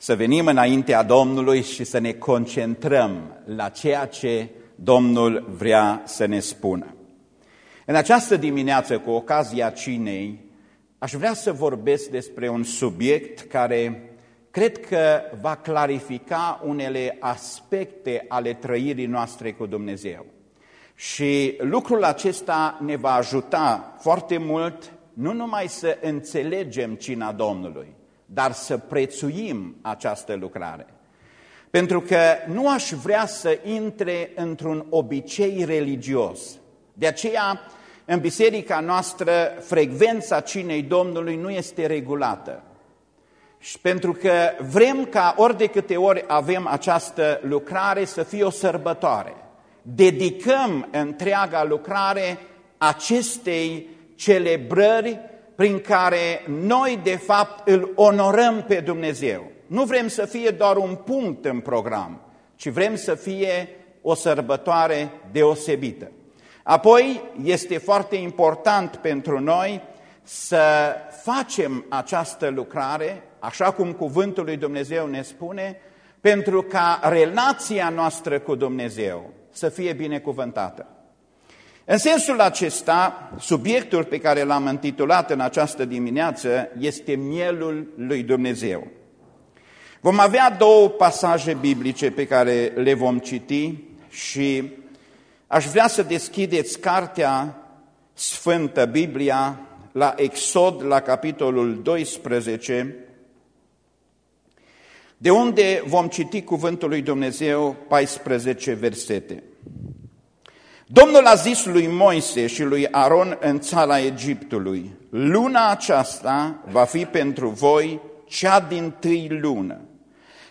să venim înaintea Domnului și să ne concentrăm la ceea ce Domnul vrea să ne spună. În această dimineață, cu ocazia cinei, aș vrea să vorbesc despre un subiect care cred că va clarifica unele aspecte ale trăirii noastre cu Dumnezeu. Și lucrul acesta ne va ajuta foarte mult nu numai să înțelegem cina Domnului, dar să prețuim această lucrare. Pentru că nu aș vrea să intre într-un obicei religios. De aceea, în biserica noastră, frecvența cinei Domnului nu este regulată. Și pentru că vrem ca ori de câte ori avem această lucrare să fie o sărbătoare. Dedicăm întreaga lucrare acestei celebrări prin care noi de fapt îl onorăm pe Dumnezeu. Nu vrem să fie doar un punct în program, ci vrem să fie o sărbătoare deosebită. Apoi este foarte important pentru noi să facem această lucrare, așa cum cuvântul lui Dumnezeu ne spune, pentru ca relația noastră cu Dumnezeu să fie binecuvântată. În sensul acesta, subiectul pe care l-am intitulat în această dimineață este mielul lui Dumnezeu. Vom avea două pasaje biblice pe care le vom citi și aș vrea să deschideți cartea Sfântă Biblia la Exod, la capitolul 12, de unde vom citi cuvântul lui Dumnezeu 14 versete. Domnul a zis lui Moise și lui Aron în țara Egiptului, luna aceasta va fi pentru voi cea din tâi lună.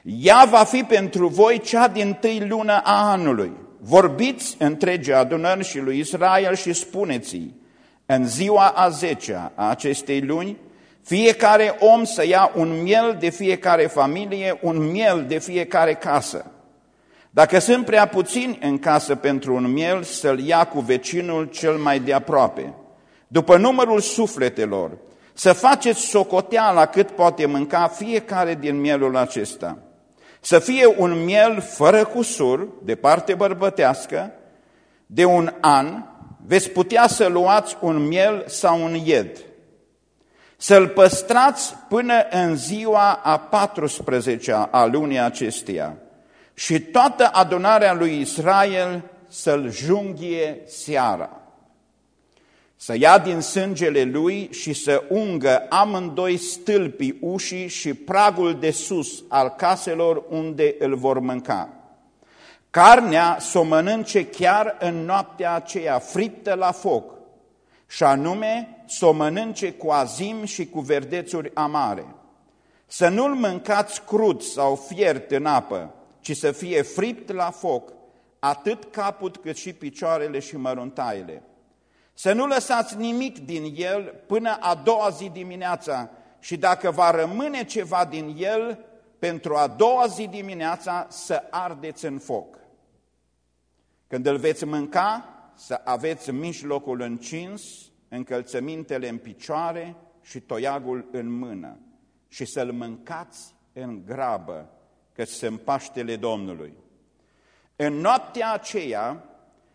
Ea va fi pentru voi cea din tâi lună a anului. Vorbiți întregi adunări și lui Israel și spuneți-i, în ziua a zecea a acestei luni, fiecare om să ia un miel de fiecare familie, un miel de fiecare casă dacă sunt prea puțini în casă pentru un miel, să-l ia cu vecinul cel mai de aproape. După numărul sufletelor, să faceți socoteala cât poate mânca fiecare din mielul acesta. Să fie un miel fără cusur, de parte bărbătească, de un an, veți putea să luați un miel sau un ied. Să-l păstrați până în ziua a 14 -a, a lunii acesteia și toată adunarea lui Israel să-l junghie seara. Să ia din sângele lui și să ungă amândoi stâlpii ușii și pragul de sus al caselor unde îl vor mânca. Carnea să o mănânce chiar în noaptea aceea, friptă la foc, și anume să o mănânce cu azim și cu verdețuri amare. Să nu-l mâncați crud sau fiert în apă, ci să fie fript la foc, atât capul cât și picioarele și măruntaile. Să nu lăsați nimic din el până a doua zi dimineața și dacă va rămâne ceva din el, pentru a doua zi dimineața să ardeți în foc. Când îl veți mânca, să aveți mijlocul încins, încălțămintele în picioare și toiagul în mână și să-l mâncați în grabă, că sunt Paștele Domnului. În noaptea aceea,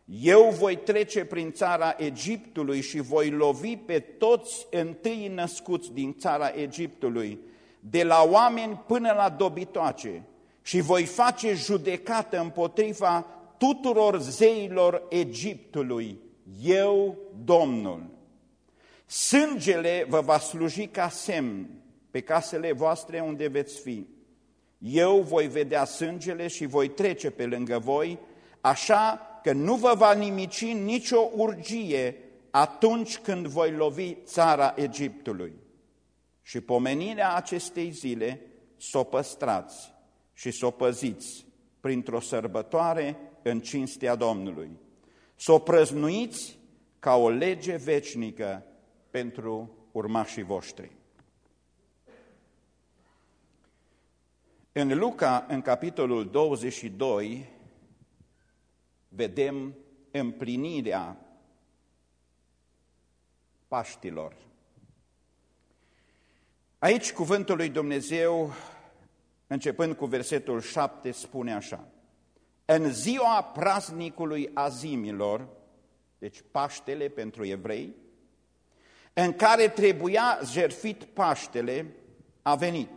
eu voi trece prin țara Egiptului și voi lovi pe toți întâi născuți din țara Egiptului, de la oameni până la dobitoace, și voi face judecată împotriva tuturor zeilor Egiptului, eu, Domnul. Sângele vă va sluji ca semn pe casele voastre unde veți fi. Eu voi vedea sângele și voi trece pe lângă voi, așa că nu vă va nimici nicio urgie atunci când voi lovi țara Egiptului. Și pomenirea acestei zile să o păstrați și să o păziți printr-o sărbătoare în cinstea Domnului. Să o prăznuiți ca o lege veșnică pentru urmașii voștri. În Luca, în capitolul 22, vedem împlinirea Paștilor. Aici cuvântul lui Dumnezeu începând cu versetul 7, spune așa. În ziua praznicului azimilor, deci Paștele pentru evrei, în care trebuia jerfit Paștele, a venit.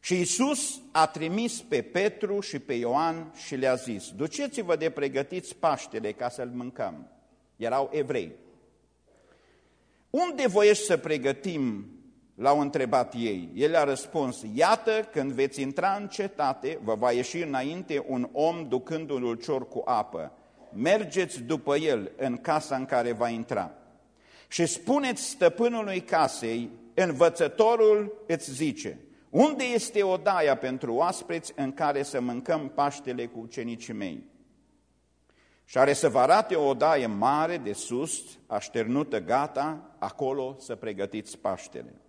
Și Iisus a trimis pe Petru și pe Ioan și le-a zis, duceți-vă de pregătiți Paștele ca să-l mâncăm. Erau evrei. Unde voiești să pregătim? L-au întrebat ei. El a răspuns, iată, când veți intra în cetate, vă va ieși înainte un om ducându-l ulcior cu apă. Mergeți după el în casa în care va intra. Și spuneți stăpânului casei, învățătorul îți zice, unde este odaia pentru oaspeți în care să mâncăm Paștele cu ucenicii mei? Și are să vă arate o odaie mare de sus, așternută gata, acolo să pregătiți Paștele.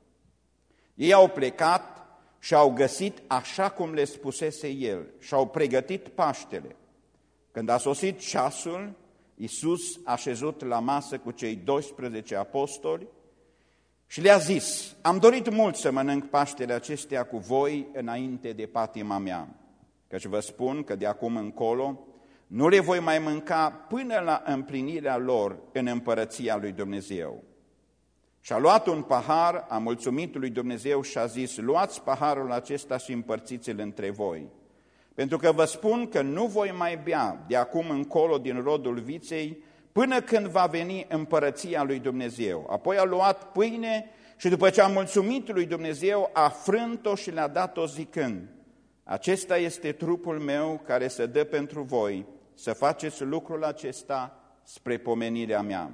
Ei au plecat și au găsit așa cum le spusese el și au pregătit Paștele. Când a sosit ceasul, Iisus a șezut la masă cu cei 12 apostoli și le-a zis, am dorit mult să mănânc Paștele acestea cu voi înainte de patima mea, căci vă spun că de acum încolo nu le voi mai mânca până la împlinirea lor în împărăția lui Dumnezeu. Și a luat un pahar, a mulțumit lui Dumnezeu și a zis, luați paharul acesta și împărțiți-l între voi. Pentru că vă spun că nu voi mai bea de acum încolo din rodul viței, până când va veni împărăția lui Dumnezeu. Apoi a luat pâine și după ce a mulțumit lui Dumnezeu, a frânt-o și le-a dat-o zicând, acesta este trupul meu care se dă pentru voi, să faceți lucrul acesta spre pomenirea mea.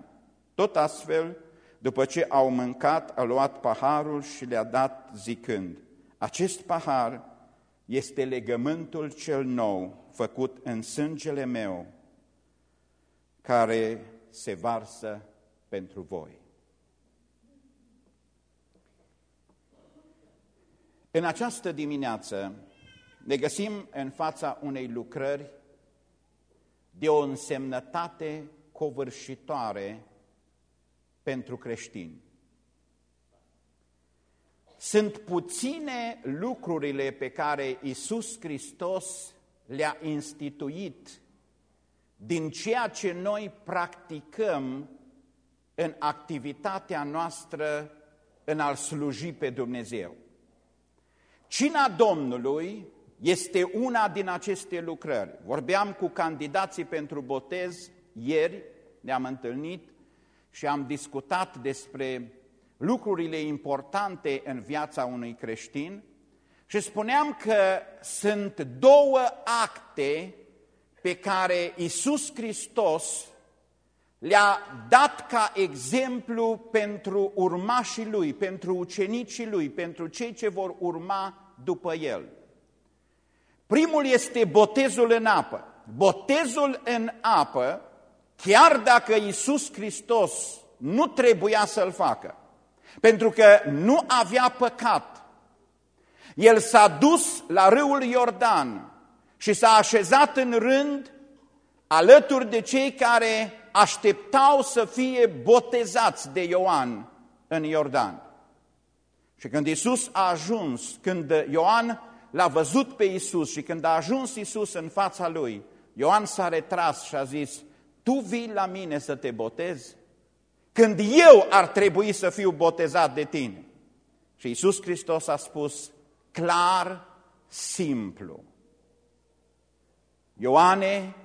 Tot astfel, după ce au mâncat, a luat paharul și le-a dat zicând, acest pahar este legământul cel nou făcut în sângele meu, care se varsă pentru voi. În această dimineață ne găsim în fața unei lucrări de o însemnătate covârșitoare pentru creștini. Sunt puține lucrurile pe care Isus Hristos le-a instituit din ceea ce noi practicăm în activitatea noastră în a sluji pe Dumnezeu. Cina Domnului este una din aceste lucrări. Vorbeam cu candidații pentru botez ieri, ne-am întâlnit și am discutat despre lucrurile importante în viața unui creștin și spuneam că sunt două acte pe care Isus Hristos le-a dat ca exemplu pentru urmașii Lui, pentru ucenicii Lui, pentru cei ce vor urma după El. Primul este botezul în apă. Botezul în apă, chiar dacă Isus Hristos nu trebuia să-l facă, pentru că nu avea păcat, el s-a dus la râul Iordan și s-a așezat în rând alături de cei care așteptau să fie botezați de Ioan în Iordan. Și când Isus a ajuns, când Ioan l-a văzut pe Isus și când a ajuns Isus în fața lui, Ioan s-a retras și a zis, tu vii la mine să te botezi? Când eu ar trebui să fiu botezat de tine. Și Isus Hristos a spus clar, simplu. Ioane,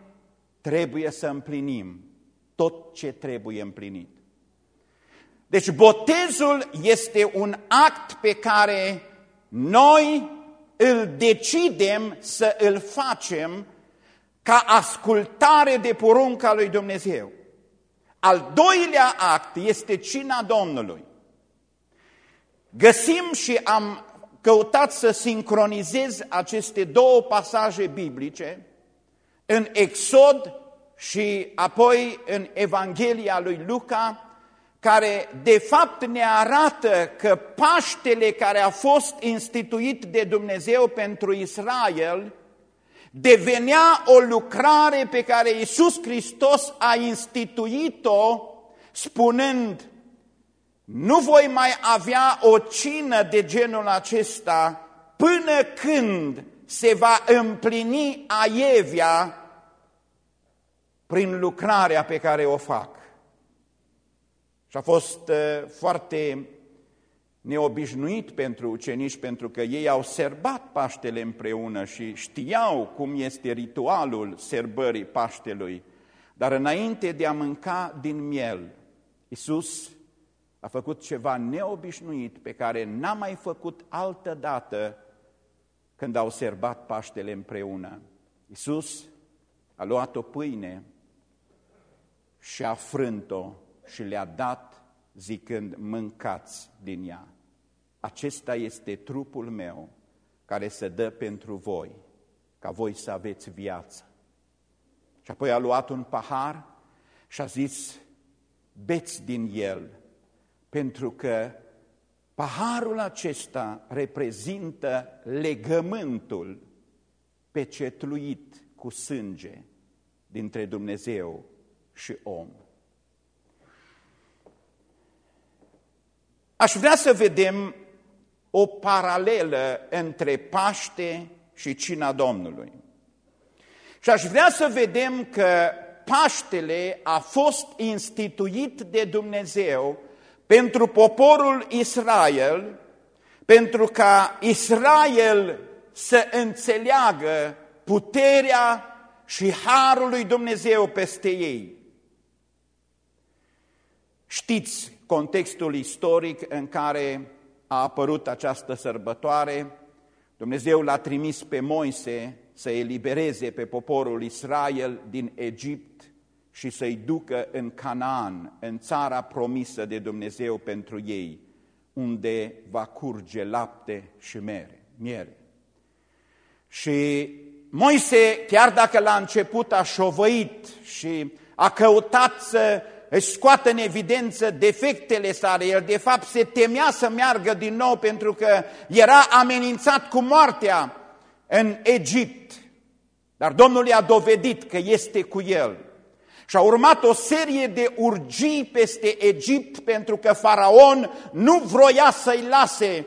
trebuie să împlinim tot ce trebuie împlinit. Deci botezul este un act pe care noi îl decidem să îl facem ca ascultare de porunca lui Dumnezeu. Al doilea act este cina Domnului. Găsim și am căutat să sincronizez aceste două pasaje biblice în Exod și apoi în Evanghelia lui Luca, care de fapt ne arată că Paștele care a fost instituit de Dumnezeu pentru Israel devenea o lucrare pe care Iisus Hristos a instituit-o spunând nu voi mai avea o cină de genul acesta până când se va împlini aievia prin lucrarea pe care o fac. Și a fost uh, foarte neobișnuit pentru ucenici, pentru că ei au serbat Paștele împreună și știau cum este ritualul serbării Paștelui. Dar înainte de a mânca din miel, Iisus a făcut ceva neobișnuit pe care n-a mai făcut altă dată când au serbat Paștele împreună. Iisus a luat o pâine și a frânt-o și le-a dat zicând, mâncați din ea. Acesta este trupul meu care se dă pentru voi, ca voi să aveți viață. Și apoi a luat un pahar și a zis, beți din el, pentru că paharul acesta reprezintă legământul pecetluit cu sânge dintre Dumnezeu și om. Aș vrea să vedem o paralelă între Paște și Cina Domnului. Și aș vrea să vedem că Paștele a fost instituit de Dumnezeu pentru poporul Israel, pentru ca Israel să înțeleagă puterea și harul lui Dumnezeu peste ei. Știți contextul istoric în care a apărut această sărbătoare, Dumnezeu l-a trimis pe Moise să elibereze pe poporul Israel din Egipt și să-i ducă în Canaan, în țara promisă de Dumnezeu pentru ei, unde va curge lapte și mere, miere. Și Moise, chiar dacă la început a șovăit și a căutat să își scoată în evidență defectele sale. El de fapt se temea să meargă din nou pentru că era amenințat cu moartea în Egipt. Dar Domnul i-a dovedit că este cu el. Și a urmat o serie de urgii peste Egipt pentru că Faraon nu vroia să-i lase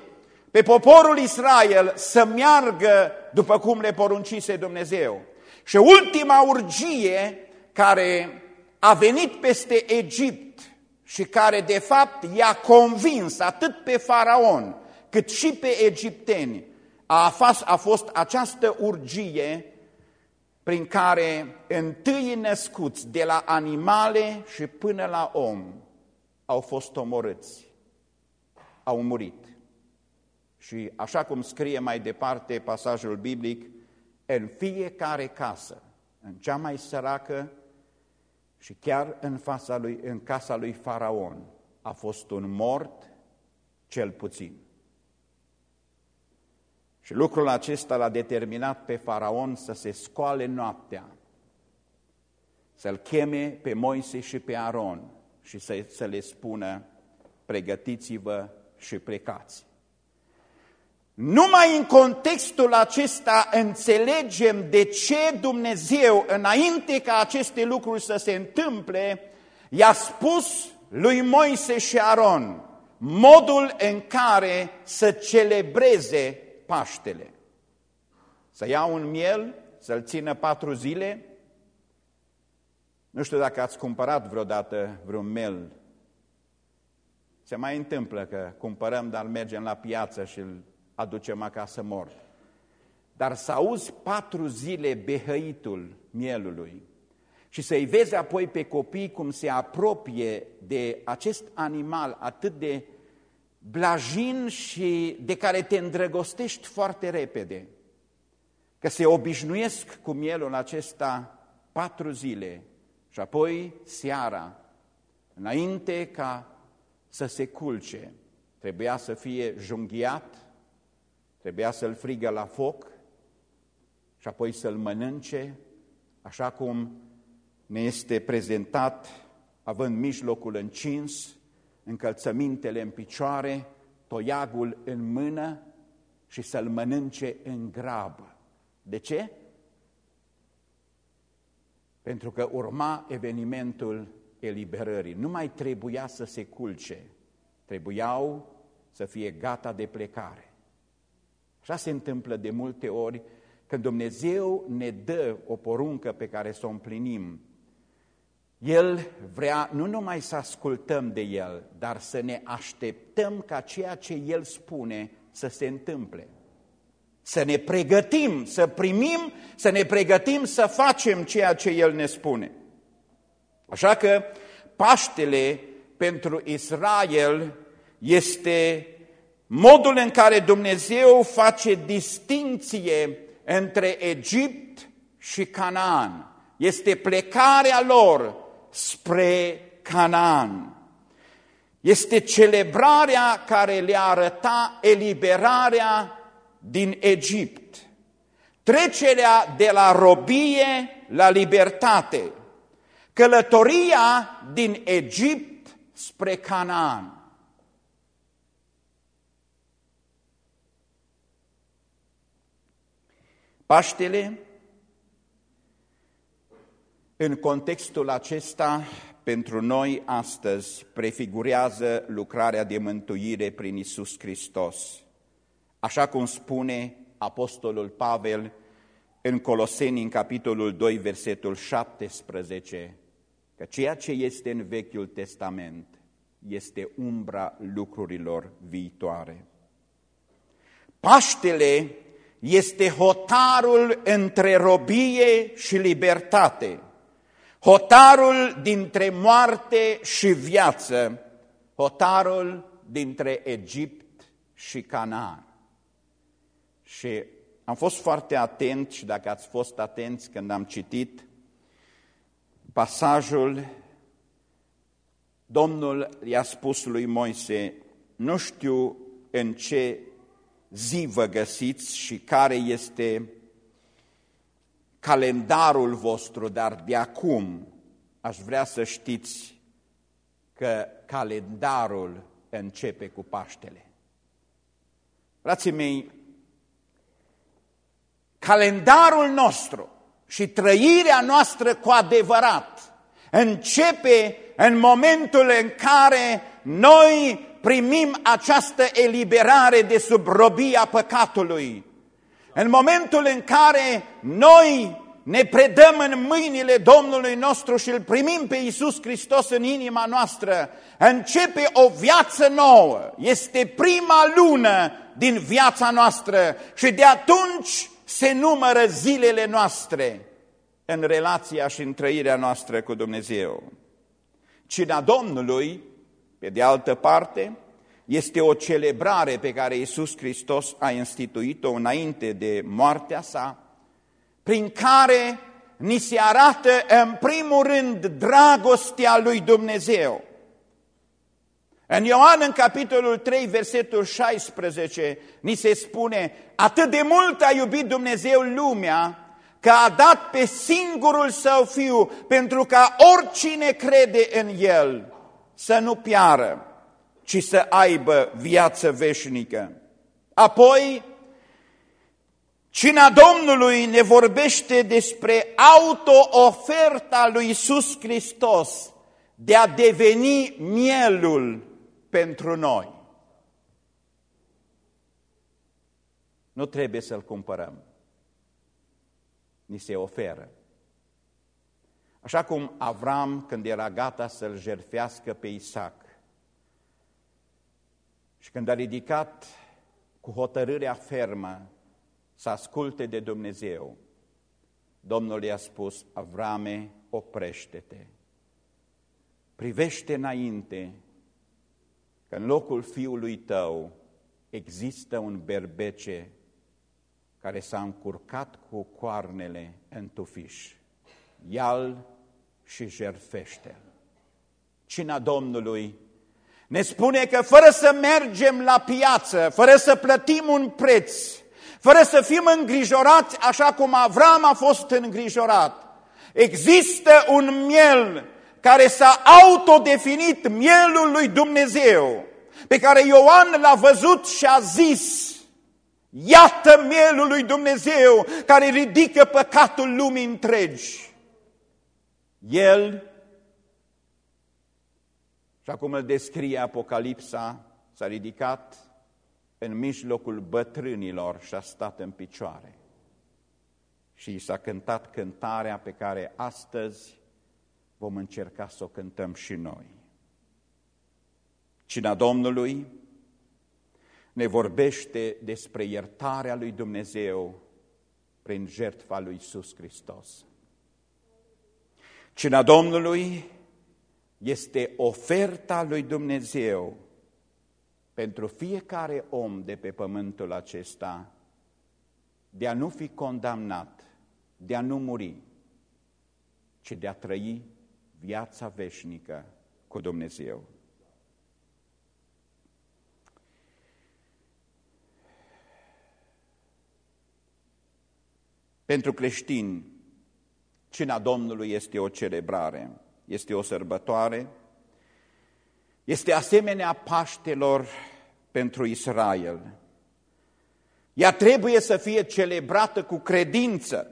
pe poporul Israel să meargă după cum le poruncise Dumnezeu. Și ultima urgie care a venit peste Egipt și care de fapt i-a convins atât pe faraon cât și pe egipteni, a fost, a fost această urgie prin care întâi născuți de la animale și până la om au fost omorâți, au murit. Și așa cum scrie mai departe pasajul biblic, în fiecare casă, în cea mai săracă și chiar în, fața lui, în casa lui Faraon a fost un mort cel puțin. Și lucrul acesta l-a determinat pe Faraon să se scoale noaptea, să-l cheme pe Moise și pe Aron și să, să le spună, pregătiți-vă și plecați. Numai în contextul acesta înțelegem de ce Dumnezeu, înainte ca aceste lucruri să se întâmple, i-a spus lui Moise și Aron modul în care să celebreze Paștele. Să ia un miel, să-l țină patru zile. Nu știu dacă ați cumpărat vreodată vreun miel. Se mai întâmplă că cumpărăm, dar mergem la piață și îl aducem acasă mort. Dar să auzi patru zile behăitul mielului și să-i vezi apoi pe copii cum se apropie de acest animal atât de blajin și de care te îndrăgostești foarte repede, că se obișnuiesc cu mielul acesta patru zile și apoi seara, înainte ca să se culce, trebuia să fie junghiat, Trebuia să-l frigă la foc și apoi să-l mănânce, așa cum ne este prezentat, având mijlocul încins, încălțămintele în picioare, toiagul în mână și să-l mănânce în grabă. De ce? Pentru că urma evenimentul eliberării. Nu mai trebuia să se culce, trebuiau să fie gata de plecare. Așa se întâmplă de multe ori când Dumnezeu ne dă o poruncă pe care să o împlinim. El vrea nu numai să ascultăm de El, dar să ne așteptăm ca ceea ce El spune să se întâmple. Să ne pregătim, să primim, să ne pregătim să facem ceea ce El ne spune. Așa că Paștele pentru Israel este modul în care Dumnezeu face distinție între Egipt și Canaan. Este plecarea lor spre Canaan. Este celebrarea care le arăta eliberarea din Egipt. Trecerea de la robie la libertate. Călătoria din Egipt spre Canaan. Paștele, în contextul acesta, pentru noi astăzi, prefigurează lucrarea de mântuire prin Isus Hristos. Așa cum spune Apostolul Pavel în Coloseni, în capitolul 2, versetul 17, că ceea ce este în Vechiul Testament este umbra lucrurilor viitoare. Paștele este hotarul între robie și libertate, hotarul dintre moarte și viață, hotarul dintre Egipt și Canaan. Și am fost foarte atent și dacă ați fost atenți când am citit pasajul, Domnul i-a spus lui Moise, nu știu în ce zi vă găsiți și care este calendarul vostru, dar de acum aș vrea să știți că calendarul începe cu Paștele. Frații mei, calendarul nostru și trăirea noastră cu adevărat începe în momentul în care noi primim această eliberare de sub robia păcatului. În momentul în care noi ne predăm în mâinile Domnului nostru și îl primim pe Iisus Hristos în inima noastră, începe o viață nouă. Este prima lună din viața noastră și de atunci se numără zilele noastre în relația și în trăirea noastră cu Dumnezeu. Cina Domnului, pe de altă parte, este o celebrare pe care Iisus Hristos a instituit-o înainte de moartea sa, prin care ni se arată în primul rând dragostea lui Dumnezeu. În Ioan, în capitolul 3, versetul 16, ni se spune, atât de mult a iubit Dumnezeu lumea, că a dat pe singurul său fiu, pentru ca oricine crede în el să nu piară, ci să aibă viață veșnică. Apoi, cina Domnului ne vorbește despre auto-oferta lui Iisus Hristos de a deveni mielul pentru noi. Nu trebuie să-l cumpărăm. Ni se oferă. Așa cum Avram, când era gata să-l jerfească pe Isaac, și când a ridicat cu hotărârea fermă să asculte de Dumnezeu, Domnul i-a spus, Avrame, oprește-te, privește înainte că în locul fiului tău există un berbece care s-a încurcat cu coarnele în tufiș. Ia-l și jerfește-l. Cina Domnului ne spune că fără să mergem la piață, fără să plătim un preț, fără să fim îngrijorați așa cum Avram a fost îngrijorat, există un miel care s-a autodefinit mielul lui Dumnezeu, pe care Ioan l-a văzut și a zis, Iată mielul lui Dumnezeu care ridică păcatul lumii întregi. El și acum îl descrie Apocalipsa, s-a ridicat în mijlocul bătrânilor și a stat în picioare. Și i s-a cântat cântarea pe care astăzi vom încerca să o cântăm și noi. Cina Domnului ne vorbește despre iertarea lui Dumnezeu prin jertfa lui Iisus Hristos. Cina Domnului este oferta lui Dumnezeu pentru fiecare om de pe pământul acesta de a nu fi condamnat, de a nu muri, ci de a trăi viața veșnică cu Dumnezeu. Pentru creștini, cina Domnului este o celebrare, este o sărbătoare, este asemenea Paștelor pentru Israel. Ea trebuie să fie celebrată cu credință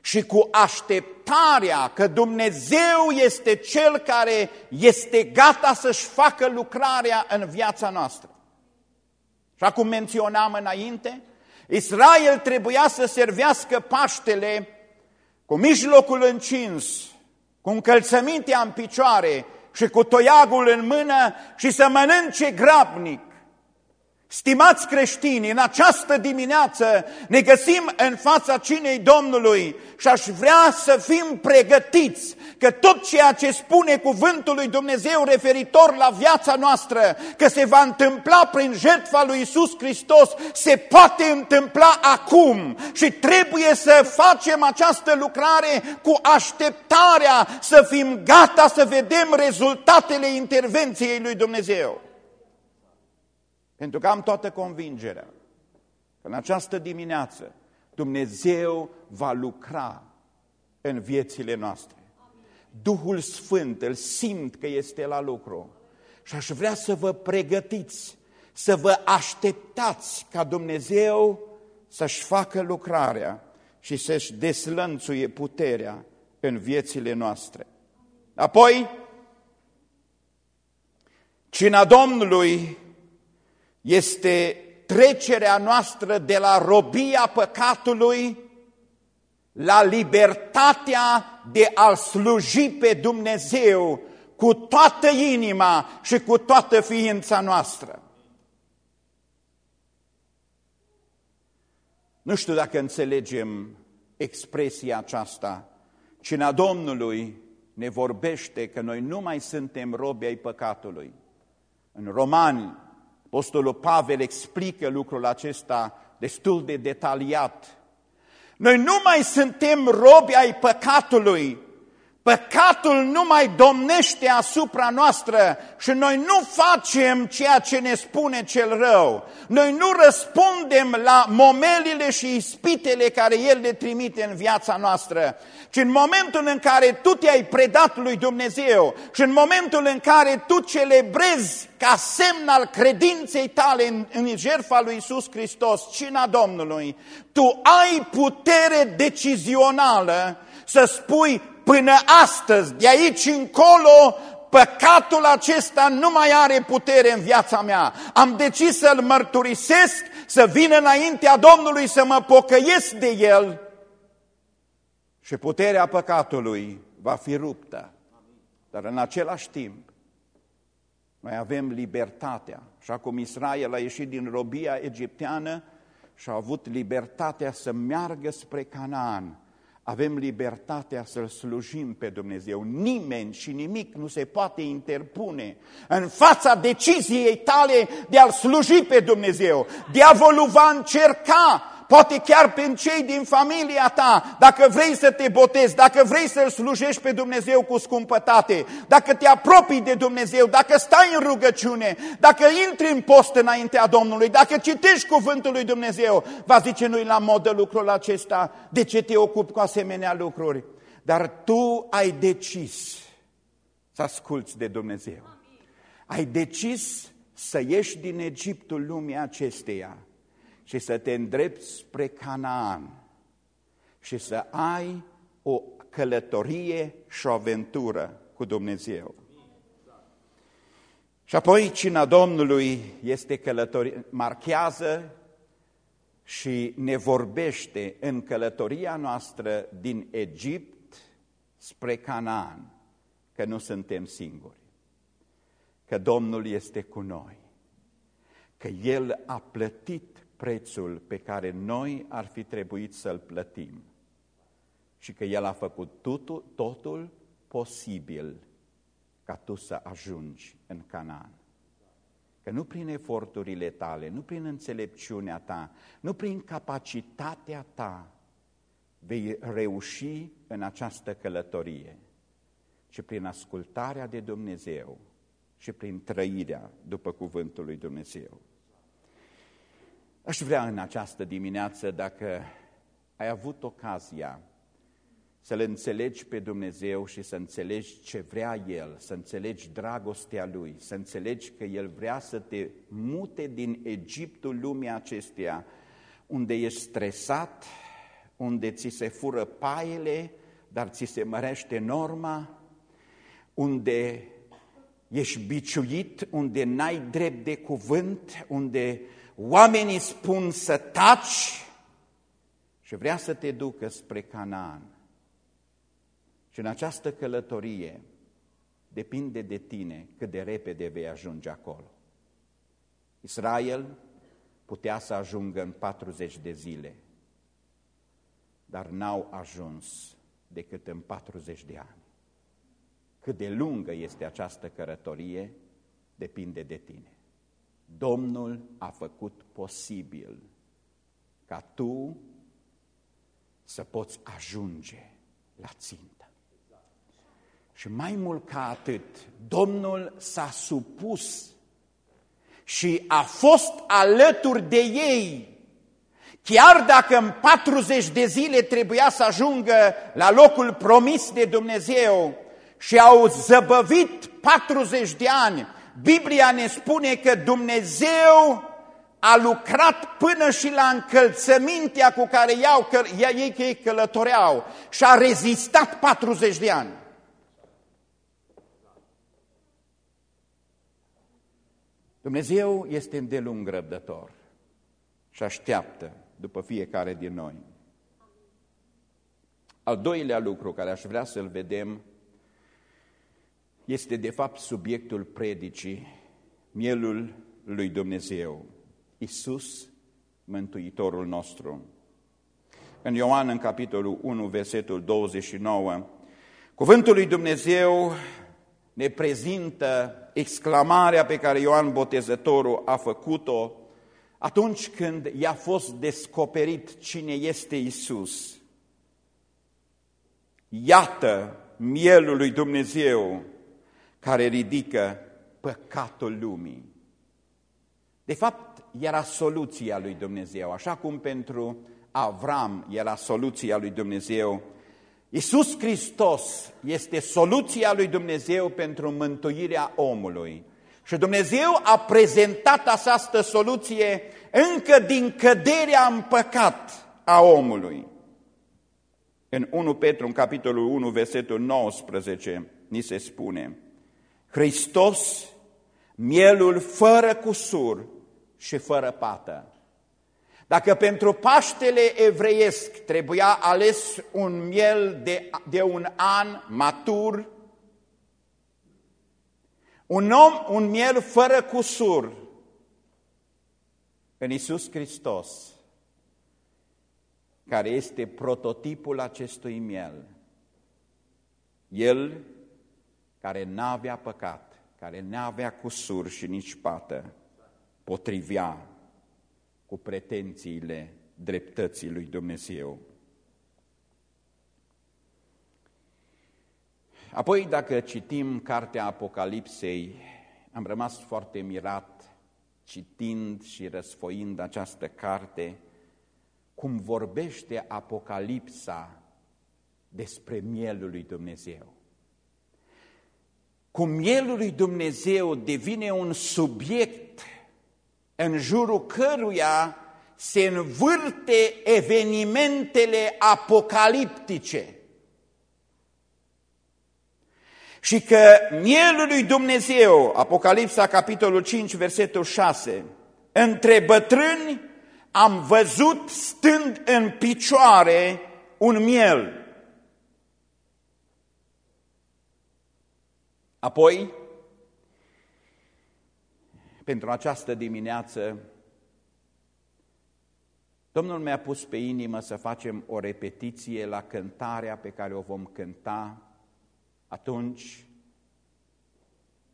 și cu așteptarea că Dumnezeu este Cel care este gata să-și facă lucrarea în viața noastră. Și cum menționam înainte, Israel trebuia să servească Paștele cu mijlocul încins, cu încălțămintea în picioare și cu toiagul în mână și să mănânce grabnic. Stimați creștini, în această dimineață ne găsim în fața cinei Domnului și aș vrea să fim pregătiți că tot ceea ce spune cuvântul lui Dumnezeu referitor la viața noastră, că se va întâmpla prin jertfa lui Isus Hristos, se poate întâmpla acum și trebuie să facem această lucrare cu așteptarea să fim gata să vedem rezultatele intervenției lui Dumnezeu. Pentru că am toată convingerea că în această dimineață Dumnezeu va lucra în viețile noastre. Duhul Sfânt îl simt că este la lucru și aș vrea să vă pregătiți, să vă așteptați ca Dumnezeu să-și facă lucrarea și să-și deslănțuie puterea în viețile noastre. Apoi, cina Domnului este trecerea noastră de la robia păcatului la libertatea de a sluji pe Dumnezeu cu toată inima și cu toată ființa noastră. Nu știu dacă înțelegem expresia aceasta. Cina Domnului ne vorbește că noi nu mai suntem robi ai păcatului. În Romani Apostolul Pavel explică lucrul acesta destul de detaliat. Noi nu mai suntem robi ai păcatului, Păcatul nu mai domnește asupra noastră și noi nu facem ceea ce ne spune cel rău. Noi nu răspundem la momelile și ispitele care El le trimite în viața noastră, ci în momentul în care tu te-ai predat lui Dumnezeu și în momentul în care tu celebrezi ca semn al credinței tale în, în jertfa lui Isus Hristos, cina Domnului, tu ai putere decizională să spui până astăzi, de aici încolo, păcatul acesta nu mai are putere în viața mea. Am decis să-l mărturisesc, să vin înaintea Domnului, să mă pocăiesc de el și puterea păcatului va fi ruptă. Dar în același timp, noi avem libertatea, așa cum Israel a ieșit din robia egipteană și a avut libertatea să meargă spre Canaan avem libertatea să-L slujim pe Dumnezeu. Nimeni și nimic nu se poate interpune în fața deciziei tale de a-L sluji pe Dumnezeu. Diavolul va încerca poate chiar pe cei din familia ta, dacă vrei să te botezi, dacă vrei să-L slujești pe Dumnezeu cu scumpătate, dacă te apropii de Dumnezeu, dacă stai în rugăciune, dacă intri în post înaintea Domnului, dacă citești cuvântul lui Dumnezeu, va zice nu-i la modă lucrul acesta, de ce te ocupi cu asemenea lucruri? Dar tu ai decis să asculți de Dumnezeu. Ai decis să ieși din Egiptul lumii acesteia și să te îndrepți spre Canaan și să ai o călătorie și o aventură cu Dumnezeu. Și apoi cina Domnului este călătorie, marchează și ne vorbește în călătoria noastră din Egipt spre Canaan, că nu suntem singuri, că Domnul este cu noi, că El a plătit prețul pe care noi ar fi trebuit să-l plătim și că El a făcut totul, totul posibil ca tu să ajungi în Canaan. Că nu prin eforturile tale, nu prin înțelepciunea ta, nu prin capacitatea ta vei reuși în această călătorie, ci prin ascultarea de Dumnezeu și prin trăirea după cuvântul lui Dumnezeu. Aș vrea în această dimineață, dacă ai avut ocazia să-L înțelegi pe Dumnezeu și să înțelegi ce vrea El, să înțelegi dragostea Lui, să înțelegi că El vrea să te mute din Egiptul lumii acesteia, unde ești stresat, unde ți se fură paiele, dar ți se mărește norma, unde ești biciuit, unde n-ai drept de cuvânt, unde oamenii spun să taci și vrea să te ducă spre Canaan. Și în această călătorie depinde de tine cât de repede vei ajunge acolo. Israel putea să ajungă în 40 de zile, dar n-au ajuns decât în 40 de ani. Cât de lungă este această călătorie, depinde de tine. Domnul a făcut posibil ca tu să poți ajunge la țintă. Și mai mult ca atât, Domnul s-a supus și a fost alături de ei, chiar dacă în 40 de zile trebuia să ajungă la locul promis de Dumnezeu și au zăbăvit 40 de ani, Biblia ne spune că Dumnezeu a lucrat până și la încălțămintea cu care iau, ei, ei călătoreau și a rezistat 40 de ani. Dumnezeu este îndelung răbdător și așteaptă după fiecare din noi. Al doilea lucru care aș vrea să-l vedem este de fapt subiectul predicii, mielul lui Dumnezeu, Isus, Mântuitorul nostru. În Ioan, în capitolul 1, versetul 29, cuvântul lui Dumnezeu ne prezintă exclamarea pe care Ioan Botezătorul a făcut-o atunci când i-a fost descoperit cine este Isus. Iată mielul lui Dumnezeu care ridică păcatul lumii. De fapt, era soluția lui Dumnezeu, așa cum pentru Avram era soluția lui Dumnezeu. Iisus Hristos este soluția lui Dumnezeu pentru mântuirea omului. Și Dumnezeu a prezentat această soluție încă din căderea în păcat a omului. În 1 Petru, în capitolul 1, versetul 19, ni se spune Hristos, mielul fără cusur și fără pată. Dacă pentru Paștele evreiesc trebuia ales un miel de, de un an matur, un om, un miel fără cusur, în Isus Hristos, care este prototipul acestui miel. El care n-avea păcat, care n-avea cusur și nici pată, potrivea cu pretențiile dreptății lui Dumnezeu. Apoi, dacă citim cartea Apocalipsei, am rămas foarte mirat citind și răsfoind această carte, cum vorbește Apocalipsa despre mielul lui Dumnezeu cum mielul lui Dumnezeu devine un subiect în jurul căruia se învârte evenimentele apocaliptice. și că mielul lui Dumnezeu, Apocalipsa capitolul 5, versetul 6, între bătrâni am văzut stând în picioare un miel. Apoi, pentru această dimineață, Domnul mi-a pus pe inimă să facem o repetiție la cântarea pe care o vom cânta atunci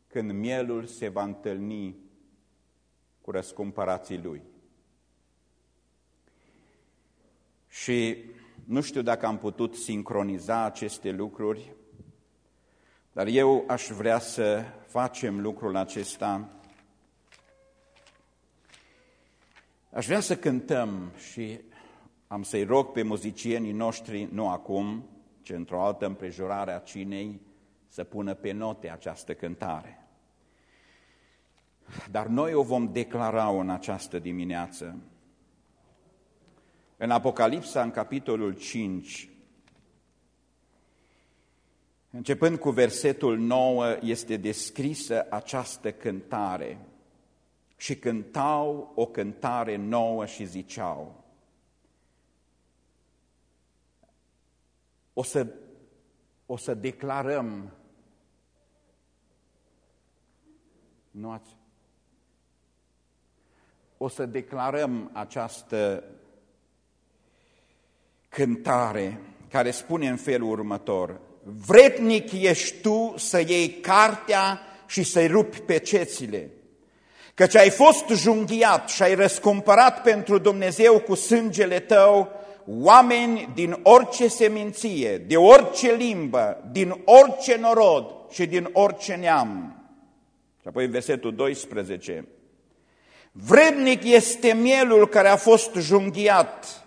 când mielul se va întâlni cu răscumpărații lui. Și nu știu dacă am putut sincroniza aceste lucruri, dar eu aș vrea să facem lucrul acesta. Aș vrea să cântăm și am să-i rog pe muzicienii noștri, nu acum, ci într-o altă împrejurare a cinei, să pună pe note această cântare. Dar noi o vom declara în această dimineață. În Apocalipsa, în capitolul 5, începând cu versetul 9, este descrisă această cântare. Și cântau o cântare nouă și ziceau, o să, o să declarăm, nu ați, o să declarăm această cântare care spune în felul următor, Vretnic ești tu să iei cartea și să-i rupi pe cețile, căci ai fost junghiat și ai răscumpărat pentru Dumnezeu cu sângele tău oameni din orice seminție, de orice limbă, din orice norod și din orice neam. Și apoi versetul 12. Vrednic este mielul care a fost junghiat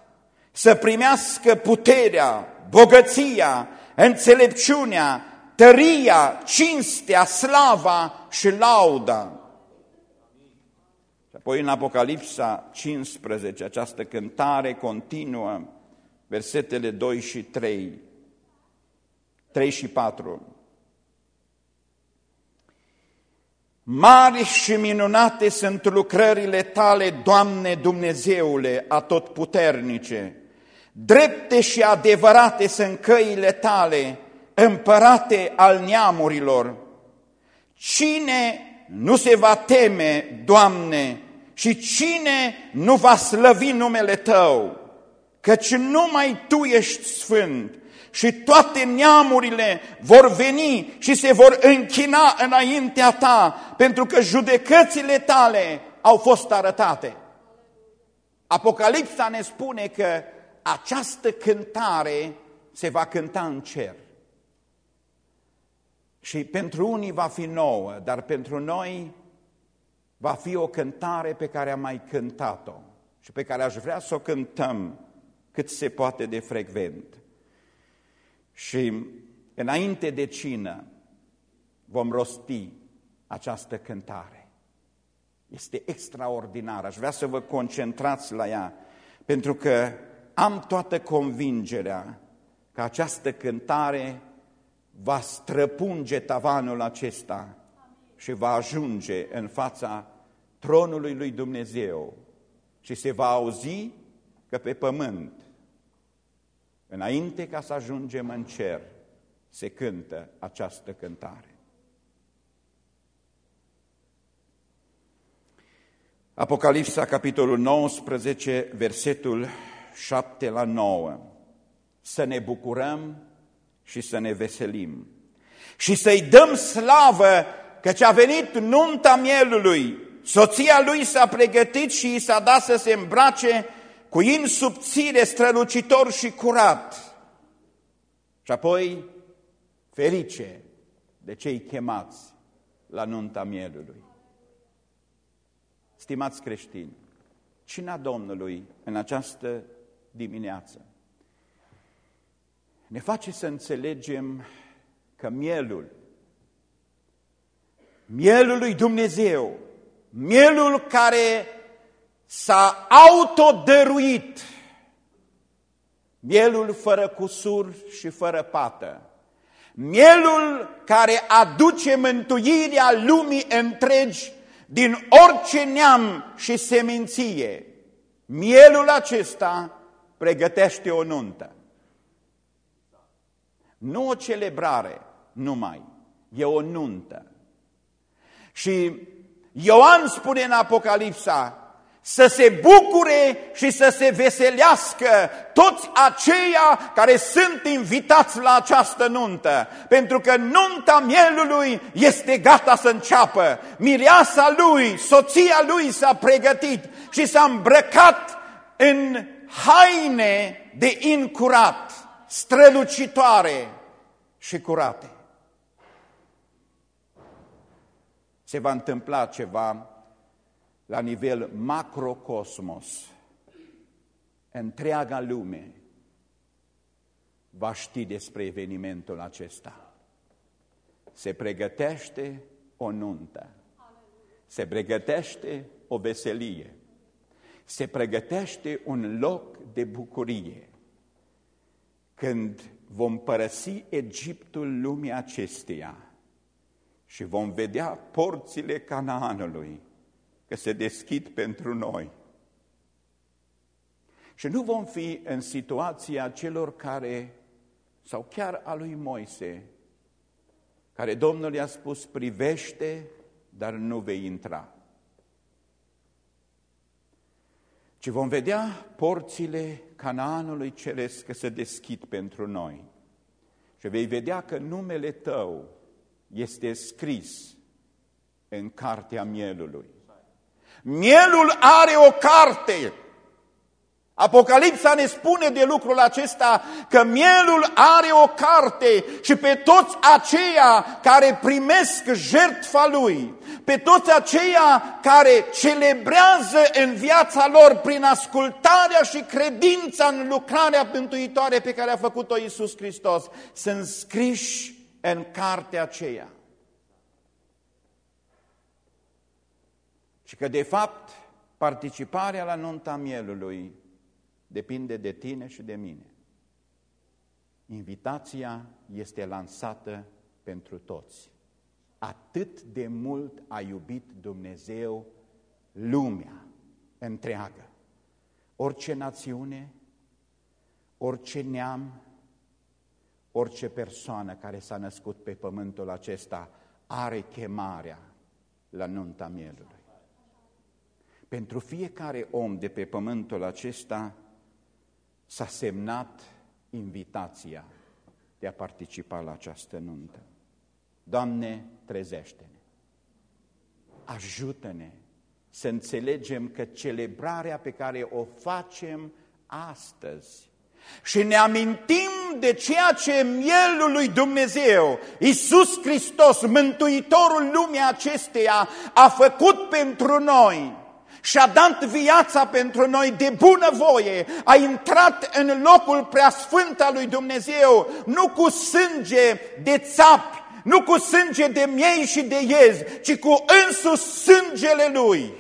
să primească puterea, bogăția, înțelepciunea, tăria, cinstea, slava și lauda. Și apoi în Apocalipsa 15, această cântare continuă, versetele 2 și 3, 3 și 4. Mari și minunate sunt lucrările tale, Doamne Dumnezeule, atotputernice. Drepte și adevărate sunt căile tale, împărate al neamurilor. Cine nu se va teme, Doamne, și cine nu va slăvi numele Tău? Căci numai Tu ești sfânt și toate neamurile vor veni și se vor închina înaintea ta, pentru că judecățile tale au fost arătate. Apocalipsa ne spune că această cântare se va cânta în cer. Și pentru unii va fi nouă, dar pentru noi va fi o cântare pe care am mai cântat-o și pe care aș vrea să o cântăm cât se poate de frecvent. Și înainte de cină vom rosti această cântare. Este extraordinară, aș vrea să vă concentrați la ea, pentru că am toată convingerea că această cântare va străpunge tavanul acesta și va ajunge în fața tronului lui Dumnezeu și se va auzi că pe pământ Înainte ca să ajungem în cer, se cântă această cântare. Apocalipsa, capitolul 19, versetul 7 la 9. Să ne bucurăm și să ne veselim și să-i dăm slavă căci a venit nunta mielului. Soția lui s-a pregătit și i s-a dat să se îmbrace cu in subțire, strălucitor și curat. Și apoi, ferice de cei chemați la nunta mielului. Stimați creștini, cina Domnului în această dimineață ne face să înțelegem că mielul, mielul lui Dumnezeu, mielul care s-a autodăruit mielul fără cusur și fără pată, Mielul care aduce mântuirea lumii întregi din orice neam și seminție. Mielul acesta pregătește o nuntă. Nu o celebrare numai, e o nuntă. Și Ioan spune în Apocalipsa, să se bucure și să se veselească toți aceia care sunt invitați la această nuntă, pentru că nunta mielului este gata să înceapă. Mireasa lui, soția lui s-a pregătit și s-a îmbrăcat în haine de incurat, strălucitoare și curate. Se va întâmpla ceva la nivel macrocosmos. Întreaga lume va ști despre evenimentul acesta. Se pregătește o nuntă, se pregătește o veselie, se pregătește un loc de bucurie. Când vom părăsi Egiptul lumii acesteia și vom vedea porțile Canaanului, că se deschid pentru noi. Și nu vom fi în situația celor care, sau chiar a lui Moise, care Domnul i-a spus, privește, dar nu vei intra. Ci vom vedea porțile Canaanului Ceresc că se deschid pentru noi. Și vei vedea că numele tău este scris în cartea mielului. Mielul are o carte. Apocalipsa ne spune de lucrul acesta că mielul are o carte și pe toți aceia care primesc jertfa lui, pe toți aceia care celebrează în viața lor prin ascultarea și credința în lucrarea mântuitoare pe care a făcut-o Iisus Hristos, sunt scriși în cartea aceea. Și că, de fapt, participarea la nunta mielului depinde de tine și de mine. Invitația este lansată pentru toți. Atât de mult a iubit Dumnezeu lumea întreagă. Orice națiune, orice neam, orice persoană care s-a născut pe pământul acesta are chemarea la nunta mielului. Pentru fiecare om de pe pământul acesta s-a semnat invitația de a participa la această nuntă. Doamne, trezește-ne! Ajută-ne să înțelegem că celebrarea pe care o facem astăzi și ne amintim de ceea ce Mielul lui Dumnezeu, Iisus Hristos, Mântuitorul lumii acesteia, a făcut pentru noi, și-a dat viața pentru noi de bunăvoie, a intrat în locul preasfânt al lui Dumnezeu, nu cu sânge de țapi, nu cu sânge de miei și de iez, ci cu însus sângele Lui,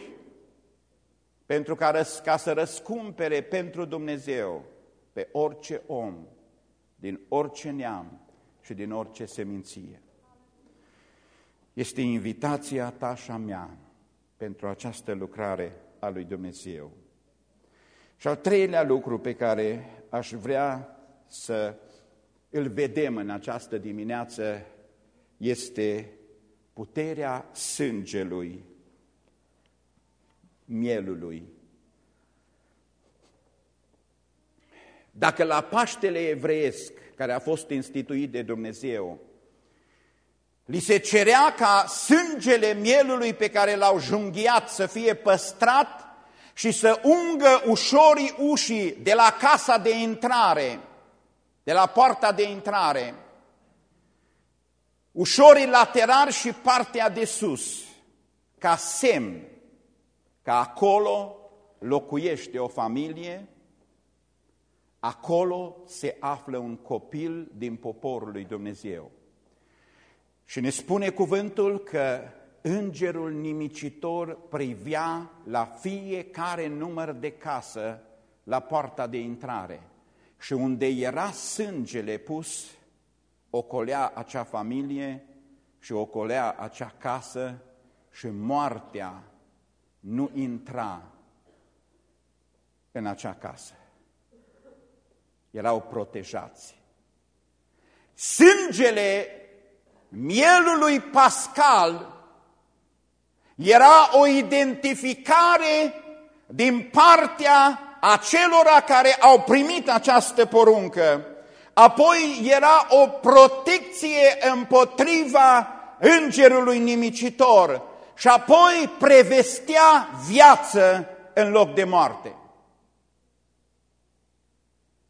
pentru ca, ca să răscumpere pentru Dumnezeu pe orice om, din orice neam și din orice seminție. Este invitația ta și a mea pentru această lucrare a lui Dumnezeu. Și al treilea lucru pe care aș vrea să îl vedem în această dimineață este puterea sângelui, mielului. Dacă la Paștele evreiesc, care a fost instituit de Dumnezeu, Li se cerea ca sângele mielului pe care l-au junghiat să fie păstrat și să ungă ușorii ușii de la casa de intrare, de la poarta de intrare, ușorii laterali și partea de sus, ca semn că acolo locuiește o familie, acolo se află un copil din poporul lui Dumnezeu. Și ne spune cuvântul că îngerul nimicitor privea la fiecare număr de casă la poarta de intrare și unde era sângele pus, ocolea acea familie și ocolea acea casă și moartea nu intra în acea casă. Erau protejați. Sângele mielului pascal era o identificare din partea acelora care au primit această poruncă. Apoi era o protecție împotriva îngerului nimicitor și apoi prevestea viață în loc de moarte.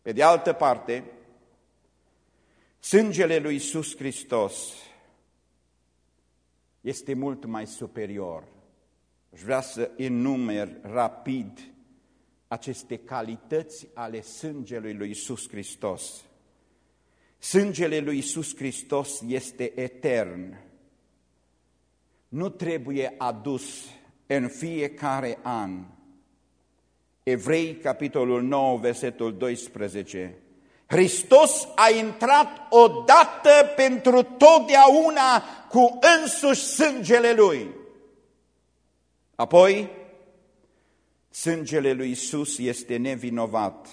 Pe de altă parte, sângele lui Iisus Hristos este mult mai superior. Aș vrea să enumer rapid aceste calități ale sângelui lui Iisus Hristos. Sângele lui Iisus Hristos este etern. Nu trebuie adus în fiecare an. Evrei, capitolul 9, versetul 12. Hristos a intrat odată pentru totdeauna cu însuși sângele Lui. Apoi, sângele lui Isus este nevinovat,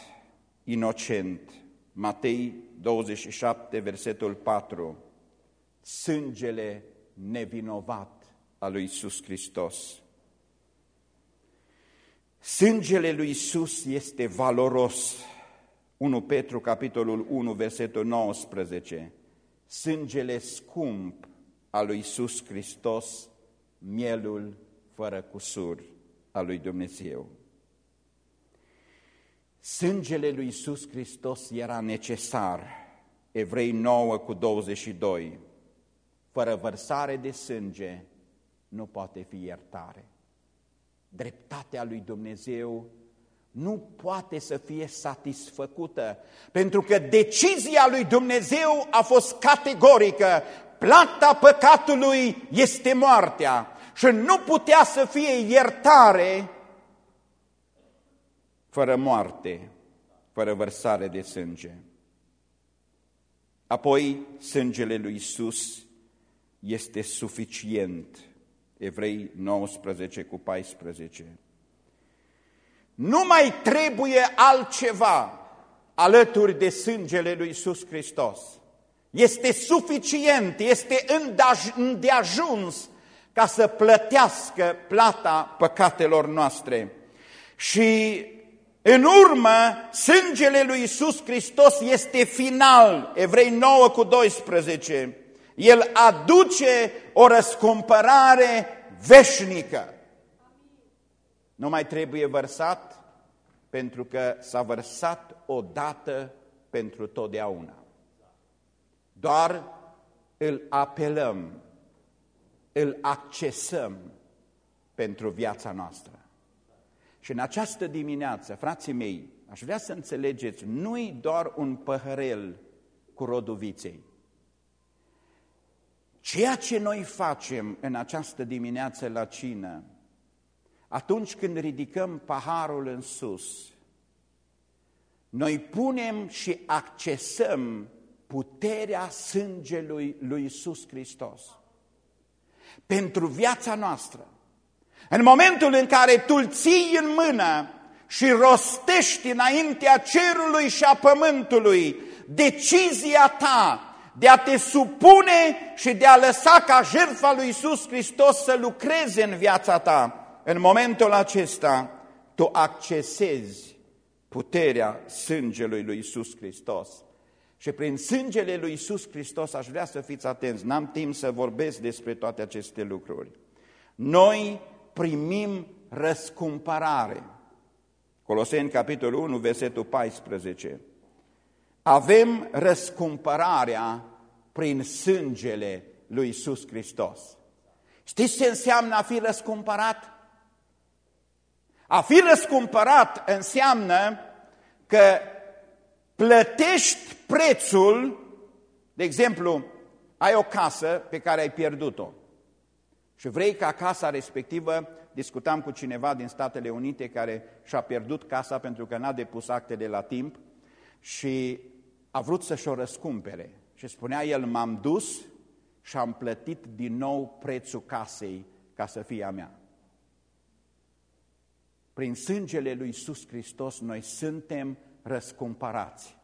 inocent. Matei 27, versetul 4. Sângele nevinovat al lui Isus Hristos. Sângele lui Isus este valoros. 1 Petru, capitolul 1, versetul 19. Sângele scump al lui Isus Hristos, mielul fără cusur al lui Dumnezeu. Sângele lui Iisus Hristos era necesar, Evrei 9 cu 22. Fără vărsare de sânge nu poate fi iertare. Dreptatea lui Dumnezeu nu poate să fie satisfăcută, pentru că decizia lui Dumnezeu a fost categorică. Plata păcatului este moartea și nu putea să fie iertare fără moarte, fără vărsare de sânge. Apoi, sângele lui Isus este suficient. Evrei 19 cu 14. Nu mai trebuie altceva alături de sângele lui Isus Hristos. Este suficient, este îndeajuns ca să plătească plata păcatelor noastre. Și în urmă, sângele lui Isus Hristos este final, Evrei 9 cu 12. El aduce o răscumpărare veșnică. Nu mai trebuie vărsat, pentru că s-a vărsat odată pentru totdeauna. Doar îl apelăm îl accesăm pentru viața noastră. Și în această dimineață, frații mei, aș vrea să înțelegeți, nu-i doar un păhărel cu roduviței. Ceea ce noi facem în această dimineață la cină, atunci când ridicăm paharul în sus, noi punem și accesăm puterea sângelui lui Iisus Hristos pentru viața noastră. În momentul în care tu îl ții în mână și rostești înaintea cerului și a pământului decizia ta de a te supune și de a lăsa ca jertfa lui Iisus Hristos să lucreze în viața ta, în momentul acesta tu accesezi puterea sângelui lui Iisus Hristos. Și prin sângele lui Iisus Hristos aș vrea să fiți atenți, n-am timp să vorbesc despre toate aceste lucruri. Noi primim răscumpărare. Coloseni, capitolul 1, versetul 14. Avem răscumpărarea prin sângele lui Iisus Hristos. Știți ce înseamnă a fi răscumpărat? A fi răscumpărat înseamnă că plătești prețul, de exemplu, ai o casă pe care ai pierdut-o și vrei ca casa respectivă, discutam cu cineva din Statele Unite care și-a pierdut casa pentru că n-a depus actele la timp și a vrut să-și o răscumpere. Și spunea el, m-am dus și am plătit din nou prețul casei ca să fie a mea. Prin sângele lui Iisus Hristos noi suntem răscumpărați.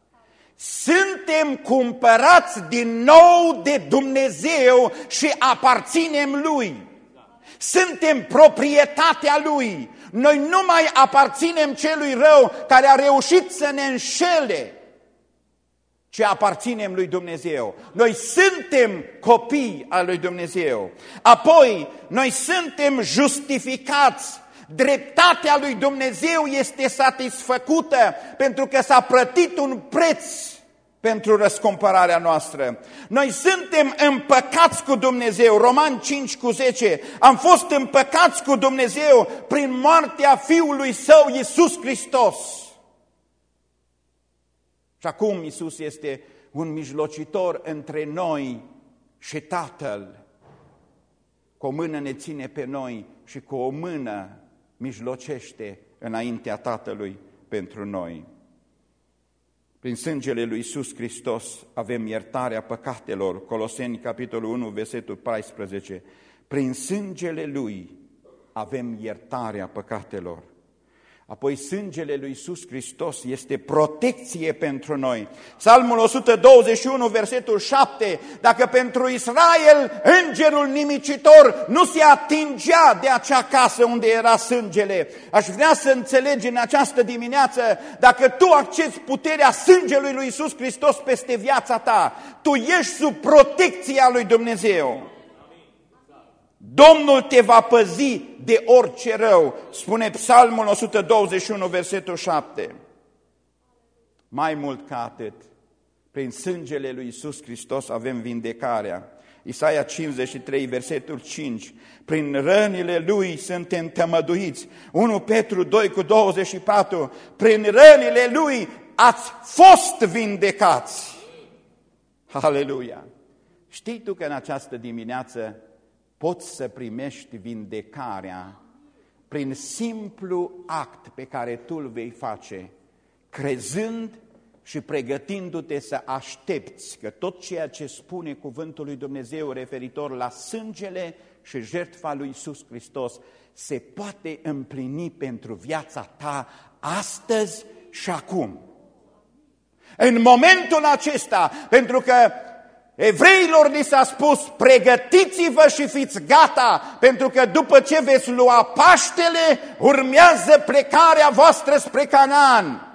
Suntem cumpărați din nou de Dumnezeu și aparținem Lui. Suntem proprietatea Lui. Noi nu mai aparținem celui rău care a reușit să ne înșele, ci aparținem lui Dumnezeu. Noi suntem copii al lui Dumnezeu. Apoi, noi suntem justificați Dreptatea lui Dumnezeu este satisfăcută pentru că s-a plătit un preț pentru răscumpărarea noastră. Noi suntem împăcați cu Dumnezeu, Roman 5 cu 10, am fost împăcați cu Dumnezeu prin moartea Fiului Său, Iisus Hristos. Și acum Iisus este un mijlocitor între noi și Tatăl. Cu o mână ne ține pe noi și cu o mână mijlocește înaintea Tatălui pentru noi. Prin sângele lui Iisus Hristos avem iertarea păcatelor, Coloseni capitolul 1, versetul 14. Prin sângele Lui avem iertarea păcatelor. Apoi sângele lui Iisus Hristos este protecție pentru noi. Psalmul 121, versetul 7, dacă pentru Israel îngerul nimicitor nu se atingea de acea casă unde era sângele, aș vrea să înțelegi în această dimineață, dacă tu accepti puterea sângelui lui Iisus Hristos peste viața ta, tu ești sub protecția lui Dumnezeu. Domnul te va păzi de orice rău, spune Psalmul 121, versetul 7. Mai mult ca atât, prin sângele lui Isus Hristos avem vindecarea. Isaia 53, versetul 5, prin rănile lui suntem tămăduiți. 1 Petru 2 cu 24, prin rănile lui ați fost vindecați. Aleluia! Știi tu că în această dimineață poți să primești vindecarea prin simplu act pe care tu îl vei face, crezând și pregătindu-te să aștepți că tot ceea ce spune cuvântul lui Dumnezeu referitor la sângele și jertfa lui Iisus Hristos se poate împlini pentru viața ta astăzi și acum. În momentul acesta, pentru că Evreilor li s-a spus, pregătiți-vă și fiți gata, pentru că după ce veți lua Paștele, urmează plecarea voastră spre Canaan.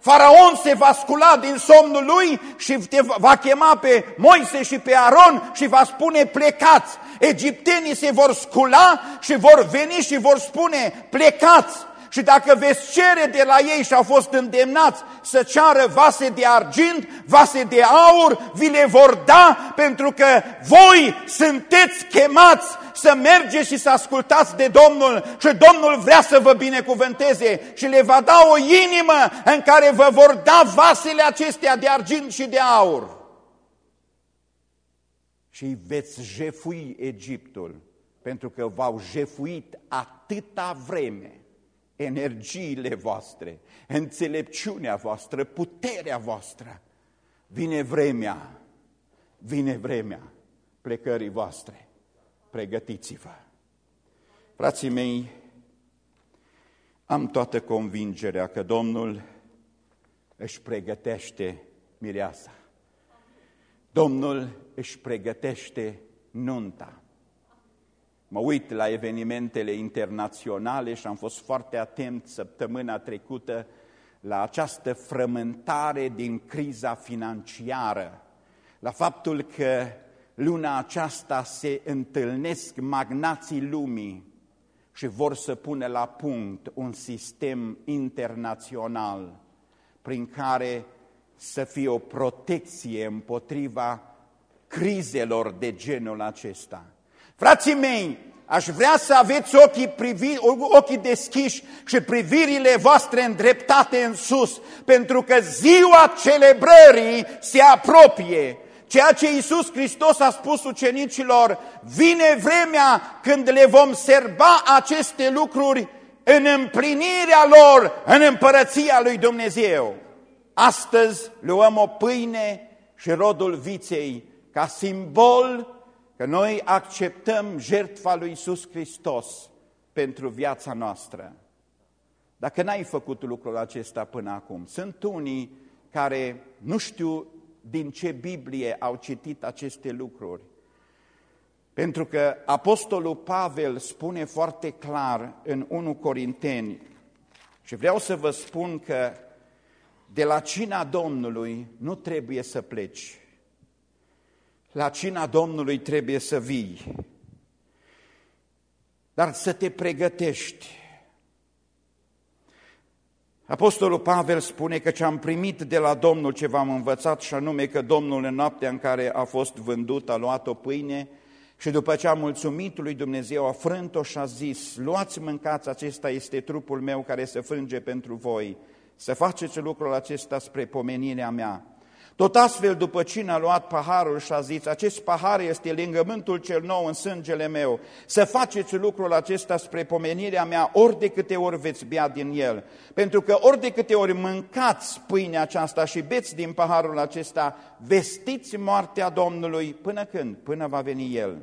Faraon se va scula din somnul lui și te va chema pe Moise și pe Aron și va spune plecați. Egiptenii se vor scula și vor veni și vor spune plecați. Și dacă veți cere de la ei și au fost îndemnați să ceară vase de argint, vase de aur, vi le vor da pentru că voi sunteți chemați să mergeți și să ascultați de Domnul și Domnul vrea să vă binecuvânteze și le va da o inimă în care vă vor da vasele acestea de argint și de aur. Și veți jefui Egiptul pentru că v-au jefuit atâta vreme energiile voastre, înțelepciunea voastră, puterea voastră. Vine vremea, vine vremea plecării voastre. Pregătiți-vă! Frații mei, am toată convingerea că Domnul își pregătește mireasa. Domnul își pregătește nunta. Mă uit la evenimentele internaționale și am fost foarte atent săptămâna trecută la această frământare din criza financiară, la faptul că luna aceasta se întâlnesc magnații lumii și vor să pună la punct un sistem internațional prin care să fie o protecție împotriva crizelor de genul acesta. Frații mei, aș vrea să aveți ochii, privi, ochii deschiși și privirile voastre îndreptate în sus, pentru că ziua celebrării se apropie. Ceea ce Iisus Hristos a spus ucenicilor, vine vremea când le vom serba aceste lucruri în împlinirea lor, în împărăția lui Dumnezeu. Astăzi luăm o pâine și rodul viței ca simbol că noi acceptăm jertfa lui Iisus Hristos pentru viața noastră. Dacă n-ai făcut lucrul acesta până acum, sunt unii care nu știu din ce Biblie au citit aceste lucruri. Pentru că Apostolul Pavel spune foarte clar în 1 Corinteni și vreau să vă spun că de la cina Domnului nu trebuie să pleci. La cina Domnului trebuie să vii. Dar să te pregătești. Apostolul Pavel spune că ce am primit de la Domnul ce v-am învățat și anume că Domnul în noaptea în care a fost vândut a luat o pâine și după ce a mulțumit lui Dumnezeu a frânt-o și a zis luați mâncați, acesta este trupul meu care se frânge pentru voi, să faceți lucrul acesta spre pomenirea mea. Tot astfel, după cine a luat paharul și a zis, acest pahar este lingământul cel nou în sângele meu, să faceți lucrul acesta spre pomenirea mea ori de câte ori veți bea din el. Pentru că ori de câte ori mâncați pâinea aceasta și beți din paharul acesta, vestiți moartea Domnului până când? Până va veni El.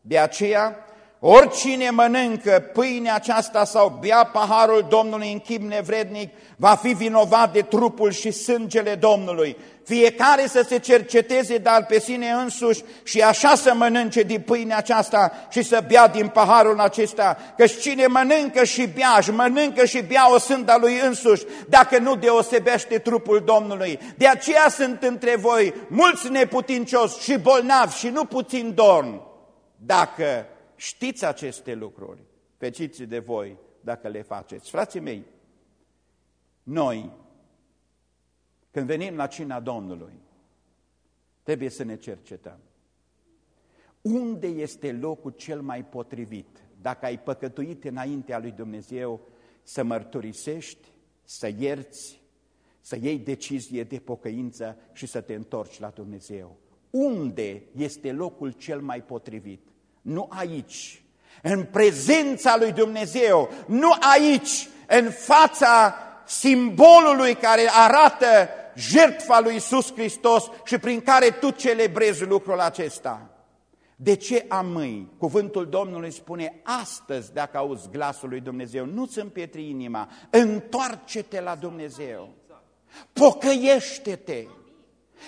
De aceea, Oricine mănâncă pâinea aceasta sau bea paharul Domnului în chip nevrednic, va fi vinovat de trupul și sângele Domnului. Fiecare să se cerceteze, dar pe sine însuși și așa să mănânce din pâinea aceasta și să bea din paharul acesta. Căci cine mănâncă și bea, și mănâncă și bea o sânda lui însuși, dacă nu deosebește trupul Domnului. De aceea sunt între voi mulți neputincioși și bolnavi și nu puțin dorn. Dacă Știți aceste lucruri, feciți de voi dacă le faceți. Frații mei, noi, când venim la cina Domnului, trebuie să ne cercetăm. Unde este locul cel mai potrivit, dacă ai păcătuit înaintea lui Dumnezeu, să mărturisești, să ierți, să iei decizie de pocăință și să te întorci la Dumnezeu? Unde este locul cel mai potrivit? nu aici, în prezența lui Dumnezeu, nu aici, în fața simbolului care arată jertfa lui Iisus Hristos și prin care tu celebrezi lucrul acesta. De ce amâi? Cuvântul Domnului spune, astăzi dacă auzi glasul lui Dumnezeu, nu-ți împietri inima, întoarce-te la Dumnezeu, pocăiește-te,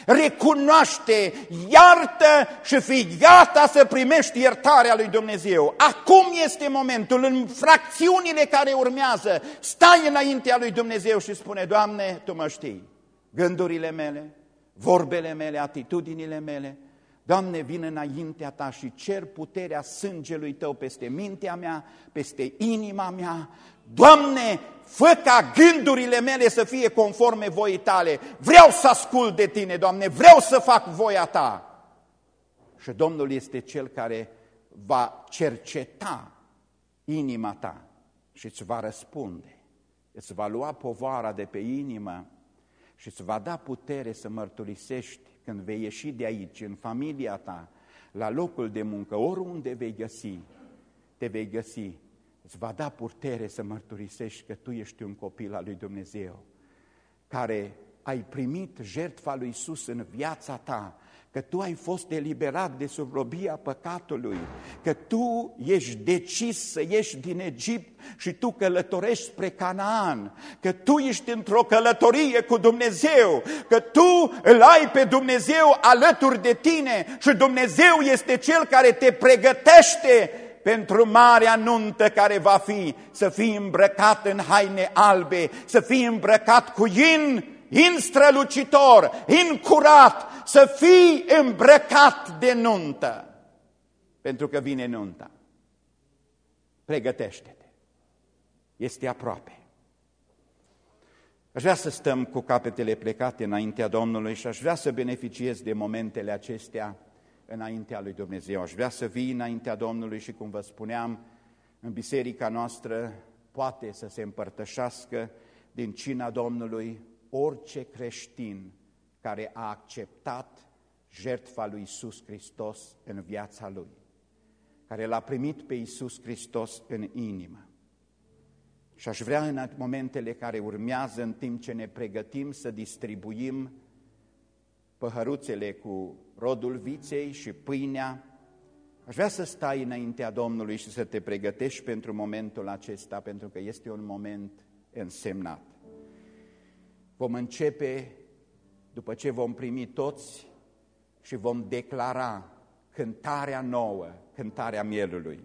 Recunoaște, iartă și fii gata să primești iertarea lui Dumnezeu. Acum este momentul, în fracțiunile care urmează, stai înaintea lui Dumnezeu și spune, Doamne, Tu mă știi, gândurile mele, vorbele mele, atitudinile mele, Doamne, vin înaintea Ta și cer puterea sângelui Tău peste mintea mea, peste inima mea. Doamne, fă ca gândurile mele să fie conforme voii Tale. Vreau să ascult de Tine, Doamne, vreau să fac voia Ta. Și Domnul este Cel care va cerceta inima ta și îți va răspunde. Îți va lua povara de pe inimă și îți va da putere să mărturisești când vei ieși de aici, în familia ta, la locul de muncă, oriunde vei găsi, te vei găsi, îți va da putere să mărturisești că tu ești un copil al lui Dumnezeu, care ai primit jertfa lui Isus în viața ta că tu ai fost eliberat de sub robia păcatului, că tu ești decis să ieși din Egipt și tu călătorești spre Canaan, că tu ești într-o călătorie cu Dumnezeu, că tu îl ai pe Dumnezeu alături de tine și Dumnezeu este Cel care te pregătește pentru marea nuntă care va fi, să fii îmbrăcat în haine albe, să fii îmbrăcat cu in, in strălucitor, in curat, să fii îmbrăcat de nuntă, pentru că vine nunta. Pregătește-te. Este aproape. Aș vrea să stăm cu capetele plecate înaintea Domnului și aș vrea să beneficiez de momentele acestea înaintea lui Dumnezeu. Aș vrea să vii înaintea Domnului și, cum vă spuneam, în biserica noastră poate să se împărtășească din cina Domnului orice creștin care a acceptat jertfa lui Isus Hristos în viața lui, care l-a primit pe Isus Hristos în inimă. Și aș vrea în momentele care urmează, în timp ce ne pregătim să distribuim păhăruțele cu rodul viței și pâinea, aș vrea să stai înaintea Domnului și să te pregătești pentru momentul acesta, pentru că este un moment însemnat. Vom începe după ce vom primi toți și vom declara cântarea nouă, cântarea mielului.